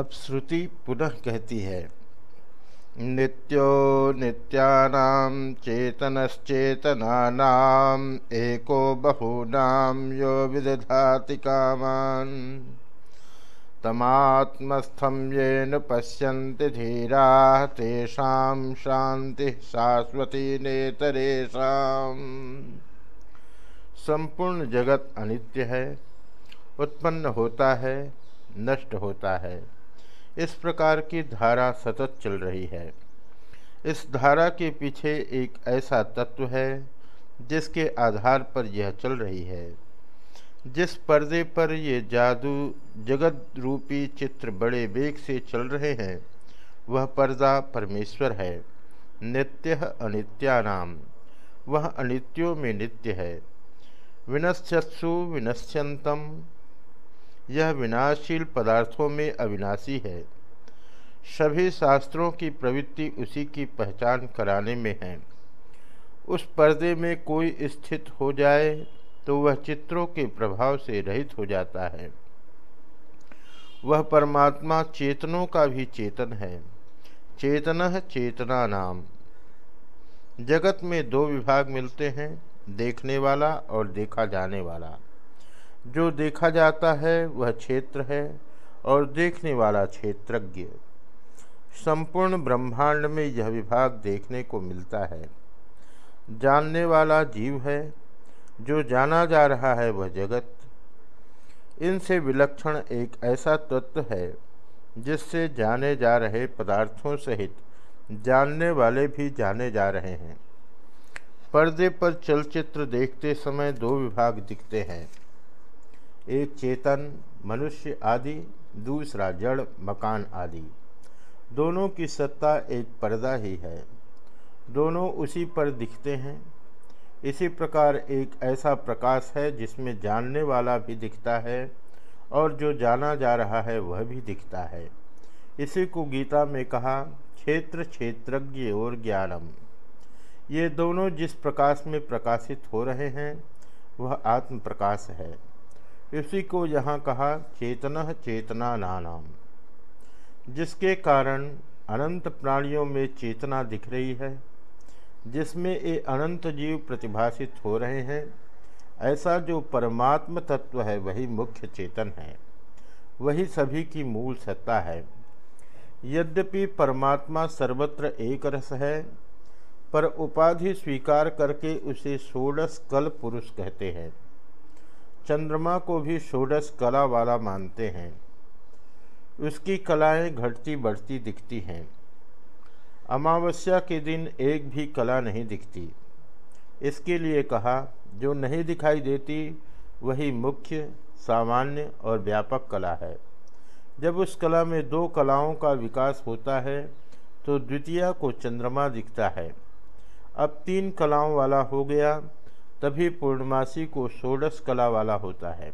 अब श्रुति पुनः कहती है, नित्यो नित्यानाम चेतनश्चेतनानाम एको बहूनाम यो विदधाति कामान। तमात्मस्थम येन पश्यन्ति धीरा, तेषा शांति शाश्वती नेतरेशा संपूर्ण जगत अनित्य है, उत्पन्न होता है, नष्ट होता है। इस प्रकार की धारा सतत चल रही है। इस धारा के पीछे एक ऐसा तत्व है, जिसके आधार पर यह चल रही है। जिस पर्दे पर ये जादू जगत रूपी चित्र बड़े वेग से चल रहे हैं, वह पर्दा परमेश्वर है, नित्य अनित्यानाम। वह अनित्यों में नित्य है। विनश्यत्सु विनश्यंतम यह विनाशील पदार्थों में अविनाशी है। सभी शास्त्रों की प्रवृत्ति उसी की पहचान कराने में है। उस पर्दे में कोई स्थित हो जाए तो वह चित्रों के प्रभाव से रहित हो जाता है। वह परमात्मा चेतनों का भी चेतन है। चेतन चेतना नाम जगत में दो विभाग मिलते हैं, देखने वाला और देखा जाने वाला। जो देखा जाता है वह क्षेत्र है और देखने वाला क्षेत्रज्ञ। संपूर्ण ब्रह्मांड में यह विभाग देखने को मिलता है। जानने वाला जीव है, जो जाना जा रहा है वह जगत। इनसे विलक्षण एक ऐसा तत्व है, जिससे जाने जा रहे पदार्थों सहित जानने वाले भी जाने जा रहे हैं। पर्दे पर चलचित्र देखते समय दो विभाग दिखते हैं। एक चेतन, मनुष्य आदि, दूसरा जड़, मकान आदि। दोनों की सत्ता एक पर्दा ही है। दोनों उसी पर दिखते हैं। इसी प्रकार एक ऐसा प्रकाश है जिसमें जानने वाला भी दिखता है और जो जाना जा रहा है वह भी दिखता है। इसी को गीता में कहा, क्षेत्र क्षेत्रज्ञ और ज्ञानम। ये दोनों जिस प्रकाश में प्रकाशित हो रहे हैं, वह आत्म प्रकाश है। इसी को यहाँ कहा चेतन चेतना नाम जिसके कारण अनंत प्राणियों में चेतना दिख रही है, जिसमें ये अनंत जीव प्रतिभाषित हो रहे हैं। ऐसा जो परमात्म तत्व है, वही मुख्य चेतन है। वही सभी की मूल सत्ता है। यद्यपि परमात्मा सर्वत्र एक रस है, पर उपाधि स्वीकार करके उसे षोडश कल पुरुष कहते हैं। चंद्रमा को भी षोडश कला वाला मानते हैं। उसकी कलाएँ घटती बढ़ती दिखती हैं। अमावस्या के दिन एक भी कला नहीं दिखती। इसके लिए कहा, जो नहीं दिखाई देती, वही मुख्य, सामान्य और व्यापक कला है। जब उस कला में दो कलाओं का विकास होता है तो द्वितीय को चंद्रमा दिखता है। अब तीन कलाओं वाला हो गया तभी पूर्णमासी को षोडश कला वाला होता है।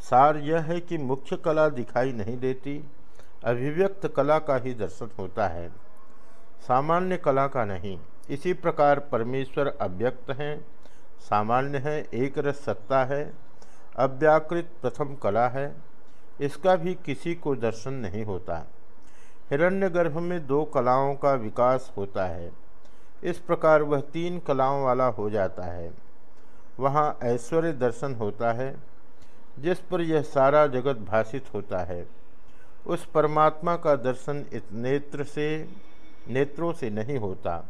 सार यह है कि मुख्य कला दिखाई नहीं देती, अभिव्यक्त कला का ही दर्शन होता है। सामान्य कला का नहीं, इसी प्रकार परमेश्वर अव्यक्त हैं, सामान्य है, एक रस सत्ता है, अव्याकृत प्रथम कला है, इसका भी किसी को दर्शन नहीं होता। हिरण्यगर्भ में दो कलाओं का विकास होता है इस प्रकार वह तीन कलाओं वाला हो जाता है। वहाँ ऐश्वर्य दर्शन होता है, जिस पर यह सारा जगत भाषित होता है। उस परमात्मा का दर्शन इस नेत्र से, नेत्रों से नहीं होता।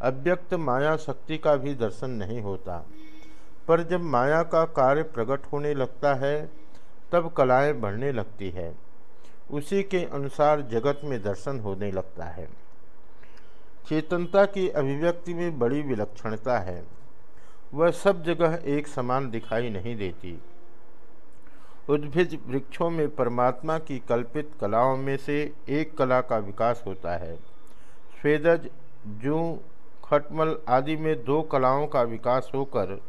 अव्यक्त माया शक्ति का भी दर्शन नहीं होता। पर जब माया का कार्य प्रकट होने लगता है, तब कलाएँ बढ़ने लगती है। उसी के अनुसार जगत में दर्शन होने लगता है। चेतनता की अभिव्यक्ति में बड़ी विलक्षणता है। वह सब जगह एक समान दिखाई नहीं देती। उद्भिज वृक्षों में परमात्मा की कल्पित कलाओं में से एक कला का विकास होता है। स्वेदज, जू, खटमल आदि में दो कलाओं का विकास होकर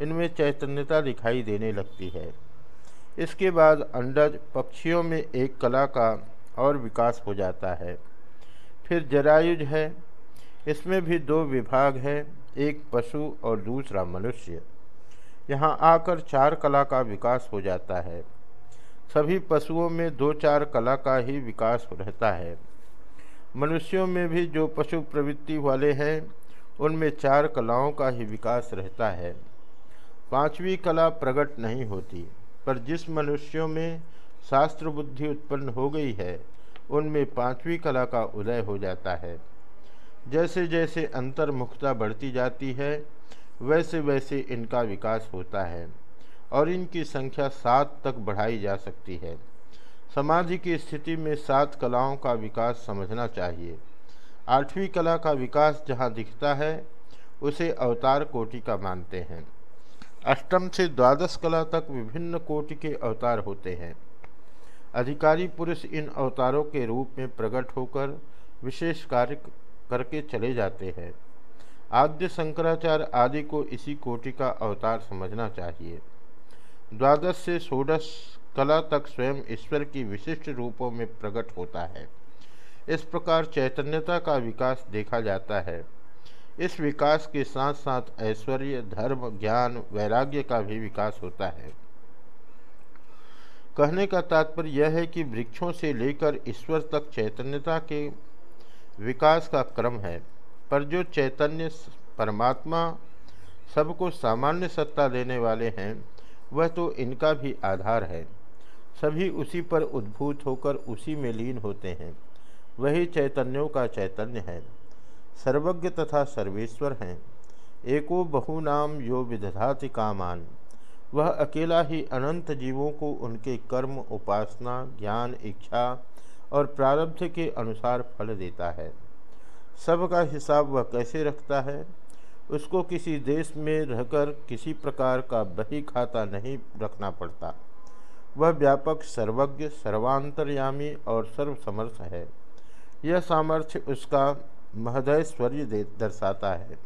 इनमें चैतन्यता दिखाई देने लगती है। इसके बाद अंडज, पक्षियों में एक कला का और विकास हो जाता है। फिर जरायुज है इसमें भी दो विभाग है, एक पशु और दूसरा मनुष्य। यहाँ आकर चार कला का विकास हो जाता है। सभी पशुओं में दो चार कला का ही विकास रहता है। मनुष्यों में भी जो पशु प्रवृत्ति वाले हैं, उनमें चार कलाओं का ही विकास रहता है। पांचवी कला प्रकट नहीं होती, पर जिस मनुष्यों में शास्त्र बुद्धि उत्पन्न हो गई है, उनमें पांचवी कला का उदय हो जाता है। जैसे जैसे अंतर्मुखता बढ़ती जाती है वैसे वैसे इनका विकास होता है और इनकी संख्या सात तक बढ़ाई जा सकती है। समाधि की स्थिति में सात कलाओं का विकास समझना चाहिए। आठवीं कला का विकास जहाँ दिखता है, उसे अवतार कोटि का मानते हैं। अष्टम से द्वादश कला तक विभिन्न कोटि के अवतार होते हैं। अधिकारी पुरुष इन अवतारों के रूप में प्रकट होकर विशेष कार्य करके चले जाते हैं। आद्य शंकराचार्य आदि को इसी कोटि का अवतार समझना चाहिए। द्वादश से षोडश कला तक स्वयं ईश्वर की विशिष्ट रूपों में प्रकट होता है। इस प्रकार चैतन्यता का विकास देखा जाता है। इस विकास के साथ साथ ऐश्वर्य, धर्म, ज्ञान, वैराग्य का भी विकास होता है। कहने का तात्पर्य यह है कि वृक्षों से लेकर ईश्वर तक चैतन्यता के विकास का क्रम है, पर जो चैतन्य परमात्मा सबको सामान्य सत्ता देने वाले हैं, वह तो इनका भी आधार है। सभी उसी पर उद्भूत होकर उसी में लीन होते हैं। वही चैतन्यों का चैतन्य है। सर्वज्ञ तथा सर्वेश्वर हैं। एको बहुनाम यो विदधाति कामान। वह अकेला ही अनंत जीवों को उनके कर्म, उपासना, ज्ञान, इच्छा और प्रारब्ध के अनुसार फल देता है। सबका हिसाब वह कैसे रखता है? उसको किसी देश में रहकर किसी प्रकार का बही खाता नहीं रखना पड़ता। वह व्यापक सर्वज्ञ, सर्वांतर्यामी और सर्वसमर्थ है। यह सामर्थ्य उसका महदयश्वर्य दर्शाता है।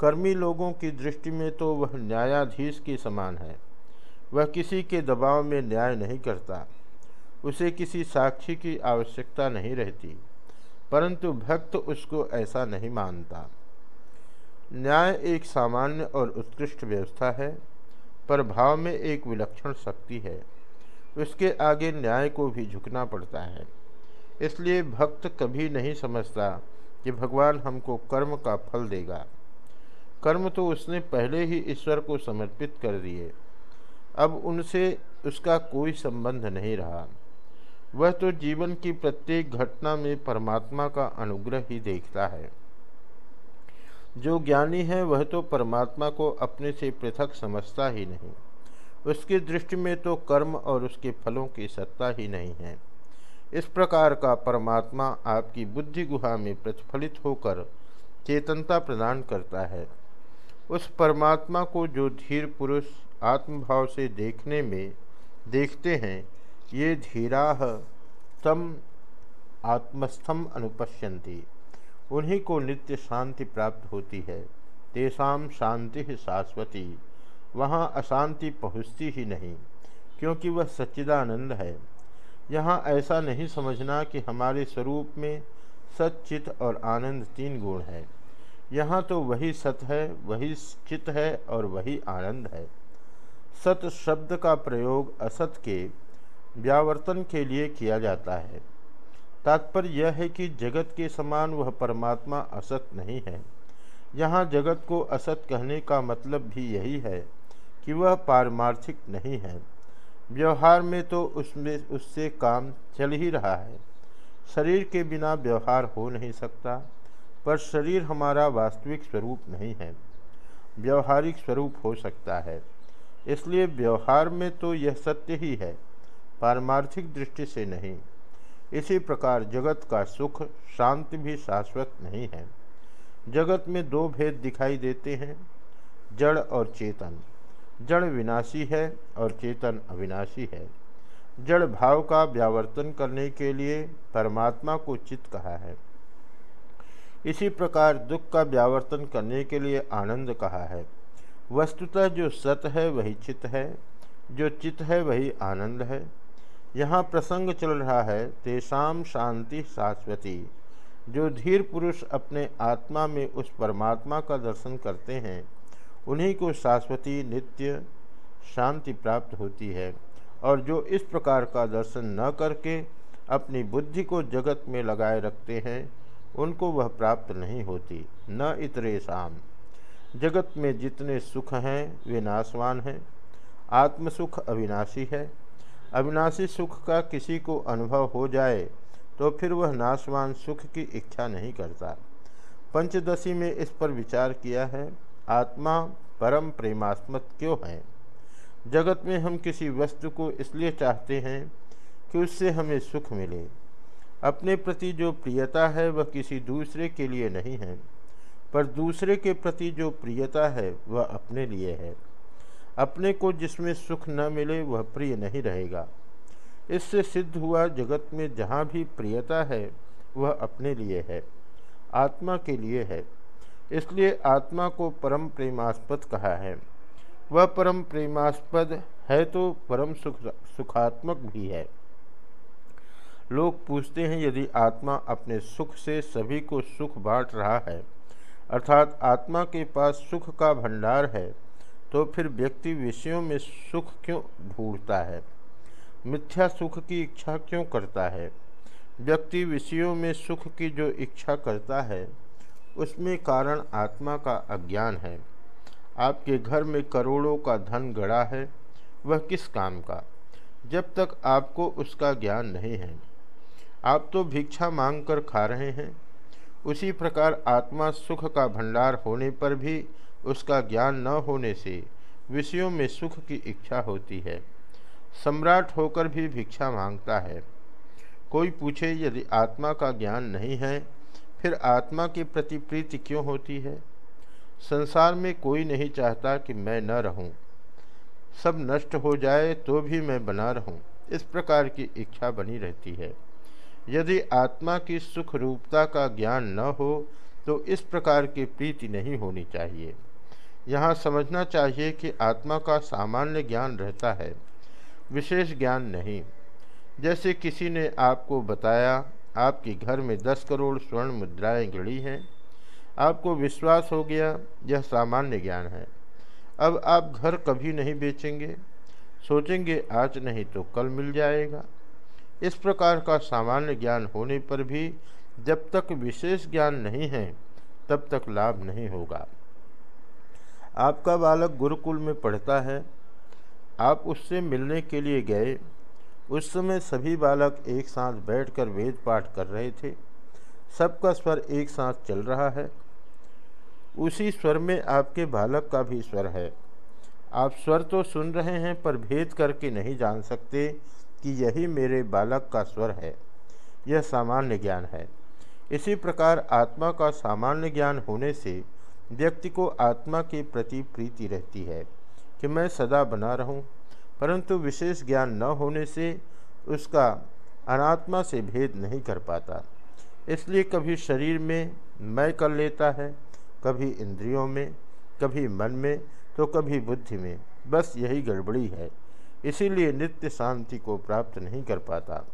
कर्मी लोगों की दृष्टि में तो वह न्यायाधीश के समान है। वह किसी के दबाव में न्याय नहीं करता। उसे किसी साक्षी की आवश्यकता नहीं रहती, परंतु भक्त उसको ऐसा नहीं मानता। न्याय एक सामान्य और उत्कृष्ट व्यवस्था है, पर भाव में एक विलक्षण शक्ति है। उसके आगे न्याय को भी झुकना पड़ता है। इसलिए भक्त कभी नहीं समझता कि भगवान हमको कर्म का फल देगा। कर्म तो उसने पहले ही ईश्वर को समर्पित कर दिए। अब उनसे उसका कोई संबंध नहीं रहा। वह तो जीवन की प्रत्येक घटना में परमात्मा का अनुग्रह ही देखता है। जो ज्ञानी है, वह तो परमात्मा को अपने से पृथक समझता ही नहीं। उसकी दृष्टि में तो कर्म और उसके फलों की सत्ता ही नहीं है। इस प्रकार का परमात्मा आपकी बुद्धि गुहा में प्रतिफलित होकर चेतनता प्रदान करता है। उस परमात्मा को जो धीर पुरुष आत्मभाव से देखने में, देखते हैं ये धीरा तम आत्मस्थम अनुपश्यंती उन्हीं को नित्य शांति प्राप्त होती है। तेषा शांति शाश्वती। वहाँ अशांति पहुँचती ही नहीं, क्योंकि वह सच्चिदानंद है। यहाँ ऐसा नहीं समझना कि हमारे स्वरूप में सचित और आनंद तीन गुण है। यहाँ तो वही सत है, वही चित है और वही आनंद है। सत शब्द का प्रयोग असत के व्यावर्तन के लिए किया जाता है। तात्पर्य यह है कि जगत के समान वह परमात्मा असत नहीं है। यहाँ जगत को असत कहने का मतलब भी यही है कि वह पारमार्थिक नहीं है। व्यवहार में तो उसमें, उससे काम चल ही रहा है। शरीर के बिना व्यवहार हो नहीं सकता, पर शरीर हमारा वास्तविक स्वरूप नहीं है। व्यवहारिक स्वरूप हो सकता है, इसलिए व्यवहार में तो यह सत्य ही है। पारमार्थिक दृष्टि से नहीं। इसी प्रकार जगत का सुख शांति भी शाश्वत नहीं है। जगत में दो भेद दिखाई देते हैं, जड़ और चेतन। जड़ विनाशी है और चेतन अविनाशी है। जड़ भाव का व्यावर्तन करने के लिए परमात्मा को चित्त कहा है। इसी प्रकार दुख का व्यावर्तन करने के लिए आनंद कहा है। वस्तुतः जो सत है, वही चित्त है। जो चित्त है, वही आनंद है। यहाँ प्रसंग चल रहा है तेषाम शांति शाश्वती। जो धीर पुरुष अपने आत्मा में उस परमात्मा का दर्शन करते हैं, उन्हीं को शाश्वती, नित्य शांति प्राप्त होती है। और जो इस प्रकार का दर्शन न करके अपनी बुद्धि को जगत में लगाए रखते हैं, उनको वह प्राप्त नहीं होती, न इतरे शाम जगत में जितने सुख हैं, वे नाशवान हैं। आत्मसुख अविनाशी है। अविनाशी सुख का किसी को अनुभव हो जाए तो फिर वह नाशवान सुख की इच्छा नहीं करता। पंचदशी में इस पर विचार किया है, आत्मा परम प्रेमास्मत क्यों है? जगत में हम किसी वस्तु को इसलिए चाहते हैं कि उससे हमें सुख मिले। अपने प्रति जो प्रियता है, वह किसी दूसरे के लिए नहीं है, पर दूसरे के प्रति जो प्रियता है, वह अपने लिए है। अपने को जिसमें सुख न मिले वह प्रिय नहीं रहेगा। इससे सिद्ध हुआ जगत में जहाँ भी प्रियता है, वह अपने लिए है, आत्मा के लिए है। इसलिए आत्मा को परम प्रेमास्पद कहा है। वह परम प्रेमास्पद है तो परम सुख, सुखात्मक भी है। लोग पूछते हैं, यदि आत्मा अपने सुख से सभी को सुख बांट रहा है, अर्थात आत्मा के पास सुख का भंडार है तो फिर व्यक्ति विषयों में सुख क्यों ढूंढता है? मिथ्या सुख की इच्छा क्यों करता है? व्यक्ति विषयों में सुख की जो इच्छा करता है, उसमें कारण आत्मा का अज्ञान है। आपके घर में करोड़ों का धन गड़ा है, वह किस काम का? जब तक आपको उसका ज्ञान नहीं है। आप तो भिक्षा मांग कर खा रहे हैं। उसी प्रकार आत्मा सुख का भंडार होने पर भी उसका ज्ञान न होने से विषयों में सुख की इच्छा होती है। सम्राट होकर भी भिक्षा माँगता है। कोई पूछे, यदि आत्मा का ज्ञान नहीं है, फिर आत्मा के प्रति प्रीति क्यों होती है? संसार में कोई नहीं चाहता कि मैं न रहूँ। सब नष्ट हो जाए तो भी मैं बना रहूँ। इस प्रकार की इच्छा बनी रहती है। यदि आत्मा की सुख रूपता का ज्ञान न हो तो इस प्रकार की प्रीति नहीं होनी चाहिए। यहाँ समझना चाहिए कि आत्मा का सामान्य ज्ञान रहता है, विशेष ज्ञान नहीं। जैसे किसी ने आपको बताया, आपके घर में दस करोड़ स्वर्ण मुद्राएँ गड़ी हैं, आपको विश्वास हो गया, यह सामान्य ज्ञान है। अब आप घर कभी नहीं बेचेंगे, सोचेंगे आज नहीं तो कल मिल जाएगा। इस प्रकार का सामान्य ज्ञान होने पर भी जब तक विशेष ज्ञान नहीं है, तब तक लाभ नहीं होगा। आपका बालक गुरुकुल में पढ़ता है, आप उससे मिलने के लिए गए। उस समय सभी बालक एक साथ बैठकर वेद पाठ कर रहे थे। सबका स्वर एक साथ चल रहा है। उसी स्वर में आपके बालक का भी स्वर है। आप स्वर तो सुन रहे हैं, पर भेद करके नहीं जान सकते कि यही मेरे बालक का स्वर है। यह सामान्य ज्ञान है। इसी प्रकार आत्मा का सामान्य ज्ञान होने से व्यक्ति को आत्मा के प्रति प्रीति रहती है कि मैं सदा बना रहूँ, परंतु विशेष ज्ञान न होने से उसका अनात्मा से भेद नहीं कर पाता। इसलिए कभी शरीर में मैं कर लेता है, कभी इंद्रियों में, कभी मन में तो कभी बुद्धि में। बस यही गड़बड़ी है, इसीलिए नित्य शांति को प्राप्त नहीं कर पाता।